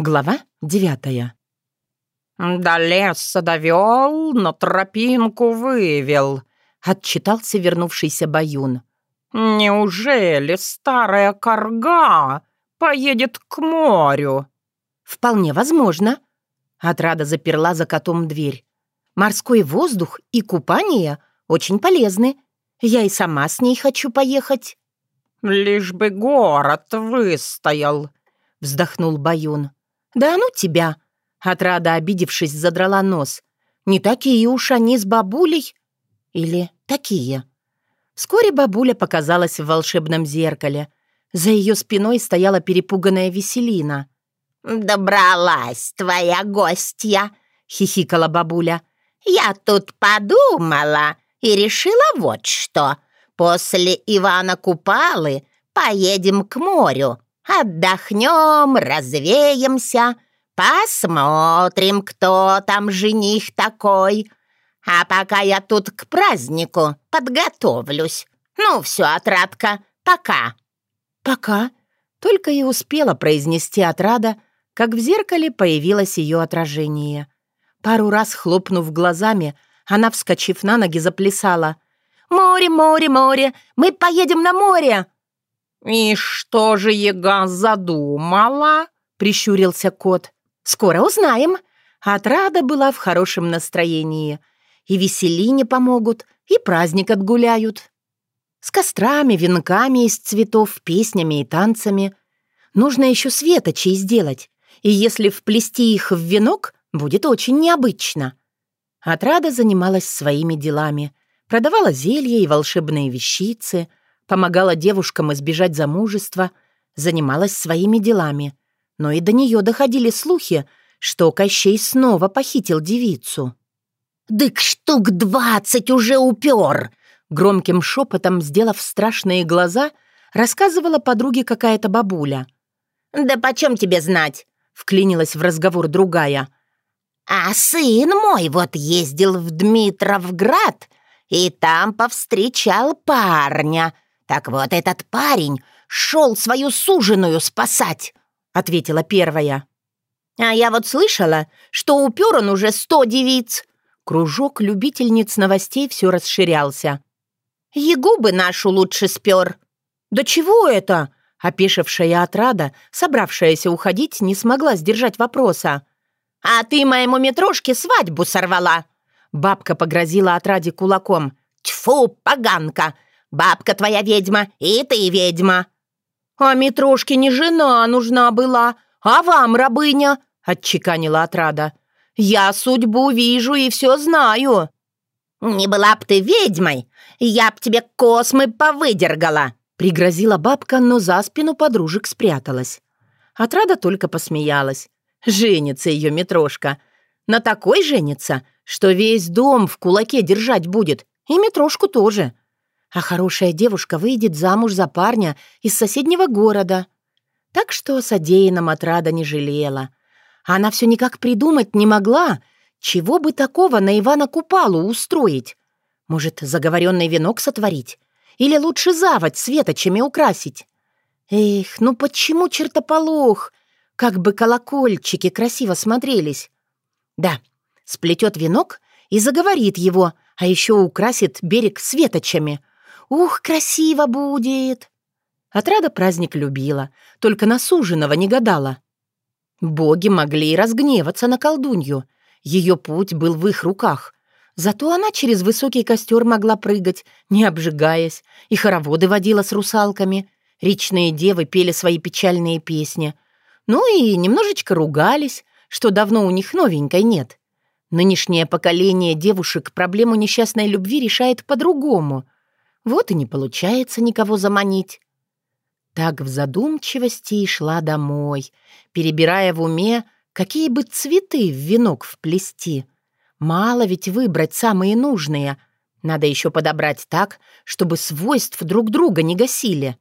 Глава девятая. «До леса довел, на тропинку вывел», — отчитался вернувшийся Баюн. «Неужели старая корга поедет к морю?» «Вполне возможно». Отрада заперла за котом дверь. «Морской воздух и купание очень полезны. Я и сама с ней хочу поехать». «Лишь бы город выстоял», — вздохнул Баюн. «Да ну тебя!» Отрада, обидевшись, задрала нос. «Не такие уж они с бабулей?» «Или такие?» Вскоре бабуля показалась в волшебном зеркале. За ее спиной стояла перепуганная Веселина. «Добралась твоя гостья!» — хихикала бабуля. «Я тут подумала и решила вот что. После Ивана Купалы поедем к морю, Отдохнем, развеемся, посмотрим, кто там жених такой. А пока я тут к празднику подготовлюсь. Ну, все, отрадка, пока». «Пока», — только и успела произнести отрада, как в зеркале появилось ее отражение. Пару раз хлопнув глазами, она, вскочив на ноги, заплясала. «Море, море, море! Мы поедем на море!» «И что же яга задумала?» — прищурился кот. «Скоро узнаем». Отрада была в хорошем настроении. И веселине помогут, и праздник отгуляют. С кострами, венками из цветов, песнями и танцами. Нужно еще светочей сделать. И если вплести их в венок, будет очень необычно. Отрада занималась своими делами. Продавала зелья и волшебные вещицы — помогала девушкам избежать замужества, занималась своими делами. Но и до нее доходили слухи, что Кощей снова похитил девицу. «Дык штук двадцать уже упер!» Громким шепотом, сделав страшные глаза, рассказывала подруге какая-то бабуля. «Да почем тебе знать?» — вклинилась в разговор другая. «А сын мой вот ездил в Дмитровград и там повстречал парня, «Так вот этот парень шел свою суженую спасать», — ответила первая. «А я вот слышала, что упер он уже сто девиц». Кружок любительниц новостей все расширялся. «Егу бы нашу лучше спер». «Да чего это?» Опешившая отрада, собравшаяся уходить, не смогла сдержать вопроса. «А ты моему метрошке свадьбу сорвала!» Бабка погрозила отраде кулаком. «Тьфу, поганка! Бабка твоя ведьма, и ты ведьма!» «А Митрошке не жена нужна была, а вам рабыня!» — отчеканила отрада. «Я судьбу вижу и все знаю!» «Не была б ты ведьмой, я б тебе космы повыдергала!» Пригрозила бабка, но за спину подружек спряталась. Отрада только посмеялась. Женится ее Митрошка. На такой женится, что весь дом в кулаке держать будет. И Митрошку тоже а хорошая девушка выйдет замуж за парня из соседнего города. Так что содеянном отрада не жалела. Она все никак придумать не могла, чего бы такого на Ивана Купалу устроить. Может, заговоренный венок сотворить? Или лучше заводь светочами украсить? Эх, ну почему чертополох? Как бы колокольчики красиво смотрелись. Да, сплетет венок и заговорит его, а еще украсит берег светочами — Ух, красиво будет!» Отрада праздник любила, только на суженого не гадала. Боги могли и разгневаться на колдунью. Ее путь был в их руках. Зато она через высокий костер могла прыгать, не обжигаясь, и хороводы водила с русалками. Речные девы пели свои печальные песни. Ну и немножечко ругались, что давно у них новенькой нет. Нынешнее поколение девушек проблему несчастной любви решает по-другому — вот и не получается никого заманить. Так в задумчивости и шла домой, перебирая в уме, какие бы цветы в венок вплести. Мало ведь выбрать самые нужные. Надо еще подобрать так, чтобы свойств друг друга не гасили.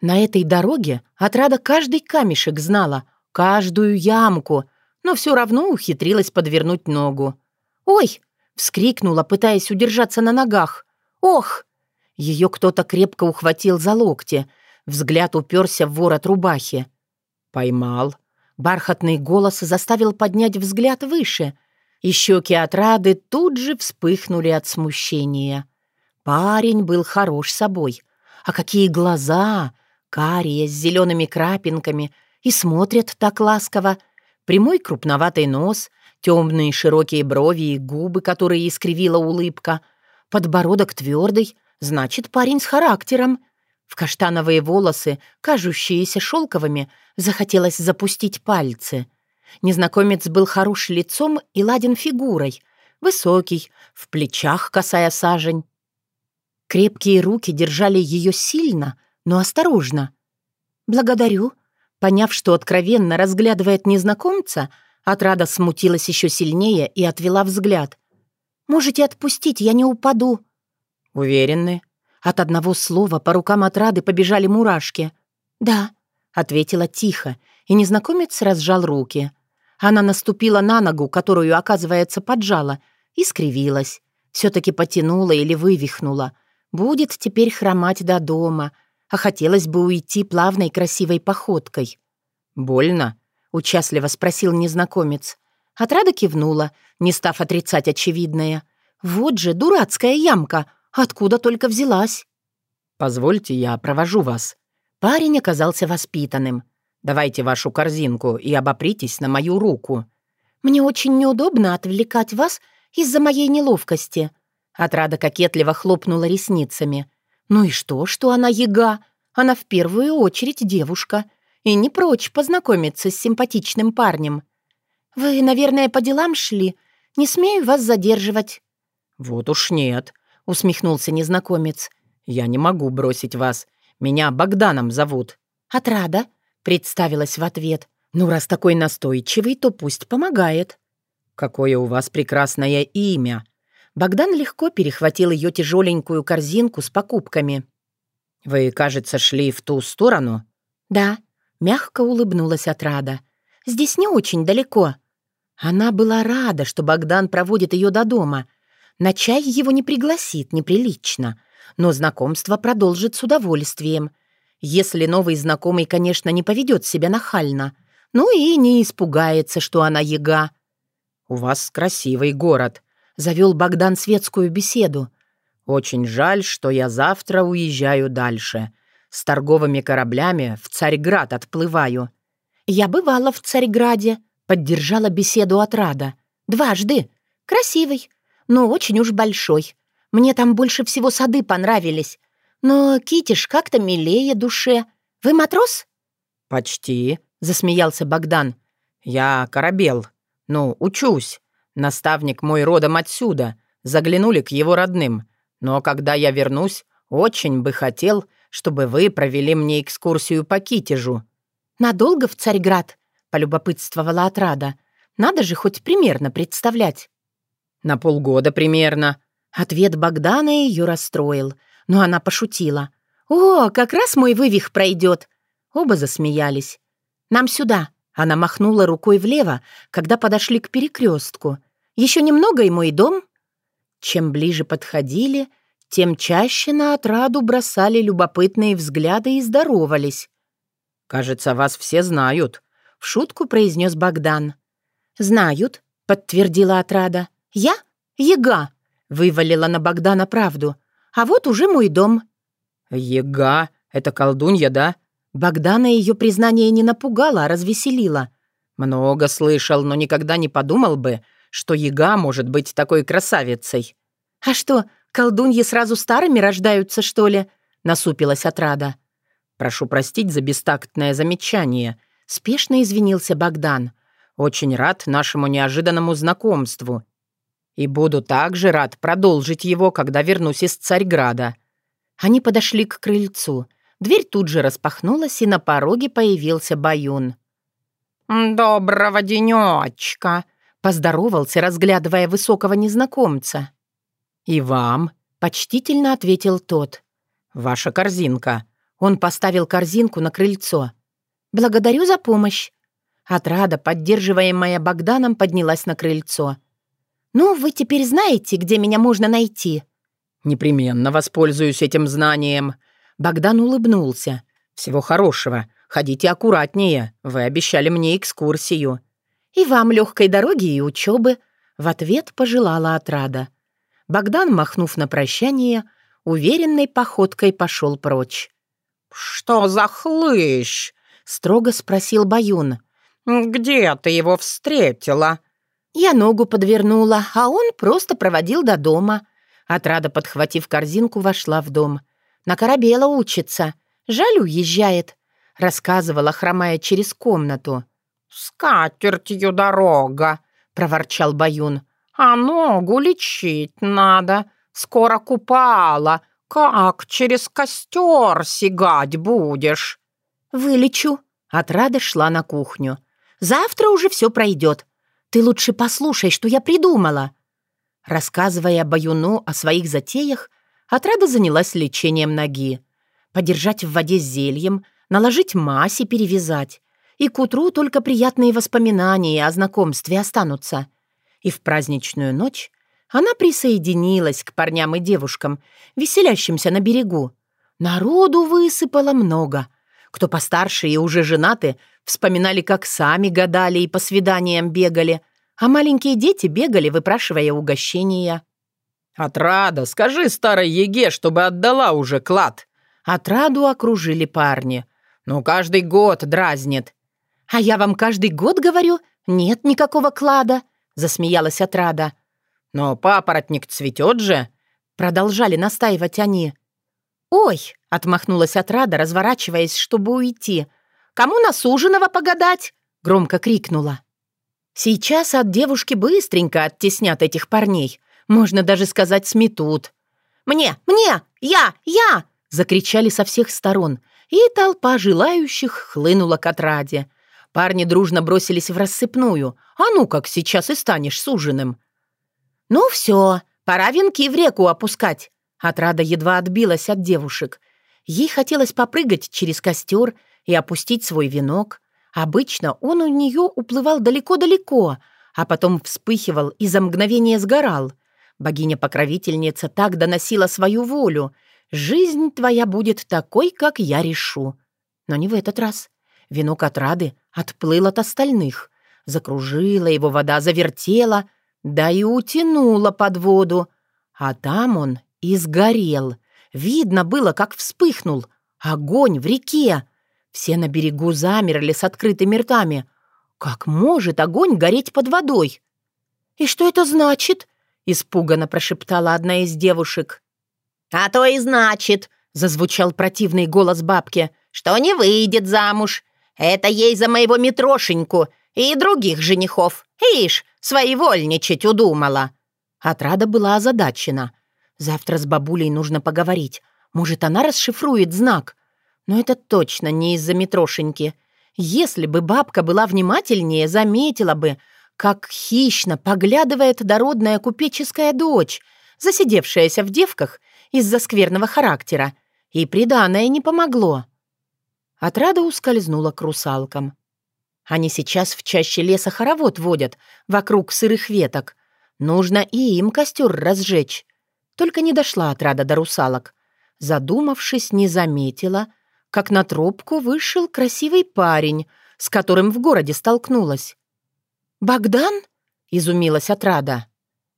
На этой дороге отрада каждый камешек знала, каждую ямку, но все равно ухитрилась подвернуть ногу. «Ой!» — вскрикнула, пытаясь удержаться на ногах. «Ох!» Ее кто-то крепко ухватил за локти. Взгляд уперся в ворот рубахи. «Поймал». Бархатный голос заставил поднять взгляд выше, и щеки отрады тут же вспыхнули от смущения. Парень был хорош собой. А какие глаза! Карие с зелеными крапинками и смотрят так ласково. Прямой крупноватый нос, темные широкие брови и губы, которые искривила улыбка. Подбородок твердый, значит, парень с характером. В каштановые волосы, кажущиеся шелковыми, захотелось запустить пальцы. Незнакомец был хорош лицом и ладен фигурой, высокий, в плечах касая сажень. Крепкие руки держали ее сильно, но осторожно. «Благодарю». Поняв, что откровенно разглядывает незнакомца, отрада смутилась еще сильнее и отвела взгляд. «Можете отпустить, я не упаду». «Уверены?» От одного слова по рукам отрады побежали мурашки. «Да», — ответила тихо, и незнакомец разжал руки. Она наступила на ногу, которую, оказывается, поджала, и скривилась. Все-таки потянула или вывихнула. Будет теперь хромать до дома, а хотелось бы уйти плавной красивой походкой. «Больно?» — участливо спросил незнакомец. Отрада кивнула, не став отрицать очевидное. «Вот же дурацкая ямка! Откуда только взялась?» «Позвольте, я провожу вас». Парень оказался воспитанным. «Давайте вашу корзинку и обопритесь на мою руку». «Мне очень неудобно отвлекать вас из-за моей неловкости». Отрада кокетливо хлопнула ресницами. «Ну и что, что она яга? Она в первую очередь девушка и не прочь познакомиться с симпатичным парнем. Вы, наверное, по делам шли. Не смею вас задерживать». «Вот уж нет», — усмехнулся незнакомец. «Я не могу бросить вас. Меня Богданом зовут». «Отрада», — представилась в ответ. «Ну, раз такой настойчивый, то пусть помогает». «Какое у вас прекрасное имя!» Богдан легко перехватил ее тяжеленькую корзинку с покупками. «Вы, кажется, шли в ту сторону?» «Да», — мягко улыбнулась отрада. «Здесь не очень далеко». Она была рада, что Богдан проводит ее до дома, на чай его не пригласит, неприлично, но знакомство продолжит с удовольствием. Если новый знакомый, конечно, не поведет себя нахально, ну и не испугается, что она яга. «У вас красивый город», — завел Богдан светскую беседу. «Очень жаль, что я завтра уезжаю дальше. С торговыми кораблями в Царьград отплываю». «Я бывала в Царьграде», — поддержала беседу отрада. «Дважды. Красивый но очень уж большой. Мне там больше всего сады понравились. Но Китиш как-то милее душе. Вы матрос?» «Почти», — засмеялся Богдан. «Я корабел. Ну, учусь. Наставник мой родом отсюда. Заглянули к его родным. Но когда я вернусь, очень бы хотел, чтобы вы провели мне экскурсию по Китежу». «Надолго в Царьград?» — полюбопытствовала отрада. «Надо же хоть примерно представлять». «На полгода примерно». Ответ Богдана ее расстроил, но она пошутила. «О, как раз мой вывих пройдет!» Оба засмеялись. «Нам сюда!» Она махнула рукой влево, когда подошли к перекрестку. «Еще немного и мой дом?» Чем ближе подходили, тем чаще на отраду бросали любопытные взгляды и здоровались. «Кажется, вас все знают», — в шутку произнес Богдан. «Знают», — подтвердила отрада. «Я? Ега!» — вывалила на Богдана правду. «А вот уже мой дом». «Ега? Это колдунья, да?» Богдана ее признание не напугало, а развеселило. «Много слышал, но никогда не подумал бы, что Ега может быть такой красавицей». «А что, колдуньи сразу старыми рождаются, что ли?» — насупилась отрада. «Прошу простить за бестактное замечание», — спешно извинился Богдан. «Очень рад нашему неожиданному знакомству и буду также рад продолжить его, когда вернусь из Царьграда». Они подошли к крыльцу. Дверь тут же распахнулась, и на пороге появился Баюн. «Доброго денечка!» — поздоровался, разглядывая высокого незнакомца. «И вам?» — почтительно ответил тот. «Ваша корзинка». Он поставил корзинку на крыльцо. «Благодарю за помощь». Отрада, поддерживаемая Богданом, поднялась на крыльцо. «Ну, вы теперь знаете, где меня можно найти?» «Непременно воспользуюсь этим знанием». Богдан улыбнулся. «Всего хорошего. Ходите аккуратнее, вы обещали мне экскурсию». «И вам легкой дороги и учебы», — в ответ пожелала отрада. Богдан, махнув на прощание, уверенной походкой пошел прочь. «Что за хлыщ?» — строго спросил Баюн. «Где ты его встретила?» Я ногу подвернула, а он просто проводил до дома. Отрада, подхватив корзинку, вошла в дом. На корабела учится. Жаль, уезжает. Рассказывала, хромая через комнату. «С катертью дорога», — проворчал Баюн. «А ногу лечить надо. Скоро купала. Как через костер сигать будешь?» «Вылечу». Отрада шла на кухню. «Завтра уже все пройдет. Ты лучше послушай, что я придумала». Рассказывая Баюну о своих затеях, Отрада занялась лечением ноги. Подержать в воде зельем, наложить мазь и перевязать. И к утру только приятные воспоминания о знакомстве останутся. И в праздничную ночь она присоединилась к парням и девушкам, веселящимся на берегу. Народу высыпало много. Кто постарше и уже женаты, вспоминали, как сами гадали и по свиданиям бегали, а маленькие дети бегали, выпрашивая угощения. «Отрада, скажи старой Еге, чтобы отдала уже клад!» Отраду окружили парни. «Ну, каждый год дразнит». «А я вам каждый год говорю, нет никакого клада», — засмеялась Отрада. «Но папоротник цветет же», — продолжали настаивать они. «Ой!» — отмахнулась Отрада, разворачиваясь, чтобы уйти. «Кому на суженого погадать?» — громко крикнула. Сейчас от девушки быстренько оттеснят этих парней. Можно даже сказать, сметут. «Мне! Мне! Я! Я!» — закричали со всех сторон, и толпа желающих хлынула к отраде. Парни дружно бросились в рассыпную. «А ну как сейчас и станешь суженым!» «Ну все, пора венки в реку опускать!» Отрада едва отбилась от девушек. Ей хотелось попрыгать через костер и опустить свой венок. Обычно он у нее уплывал далеко-далеко, а потом вспыхивал и за мгновение сгорал. Богиня-покровительница так доносила свою волю. «Жизнь твоя будет такой, как я решу». Но не в этот раз. Венок отрады отплыл от остальных. Закружила его вода, завертела, да и утянула под воду. А там он и сгорел. Видно было, как вспыхнул. Огонь в реке. Все на берегу замерли с открытыми ртами. Как может огонь гореть под водой? «И что это значит?» — испуганно прошептала одна из девушек. «А то и значит», — зазвучал противный голос бабки, «что не выйдет замуж. Это ей за моего Митрошеньку и других женихов. Ишь, своевольничать удумала». Отрада была озадачена. Завтра с бабулей нужно поговорить. Может, она расшифрует знак. Но это точно не из-за Митрошеньки. Если бы бабка была внимательнее, заметила бы, как хищно поглядывает дородная купеческая дочь, засидевшаяся в девках из-за скверного характера, и приданое не помогло. Отрада ускользнула к русалкам. Они сейчас в чаще леса хоровод водят, вокруг сырых веток. Нужно и им костер разжечь. Только не дошла отрада до русалок. Задумавшись, не заметила, как на тропку вышел красивый парень, с которым в городе столкнулась. «Богдан?» — изумилась отрада.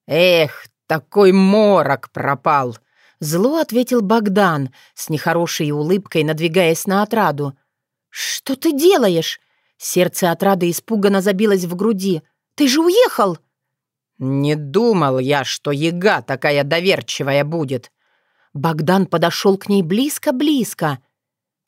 «Эх, такой морок пропал!» Зло ответил Богдан, с нехорошей улыбкой надвигаясь на отраду. «Что ты делаешь?» Сердце отрады испуганно забилось в груди. «Ты же уехал!» «Не думал я, что яга такая доверчивая будет». Богдан подошел к ней близко-близко.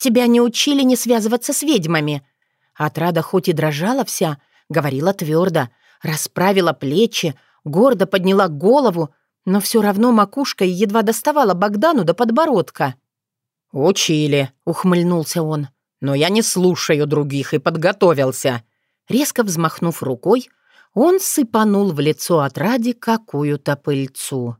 «Тебя не учили не связываться с ведьмами». Отрада хоть и дрожала вся, говорила твердо, расправила плечи, гордо подняла голову, но все равно макушка едва доставала Богдану до подбородка. «Учили», — ухмыльнулся он. «Но я не слушаю других и подготовился». Резко взмахнув рукой, он сыпанул в лицо отради какую-то пыльцу.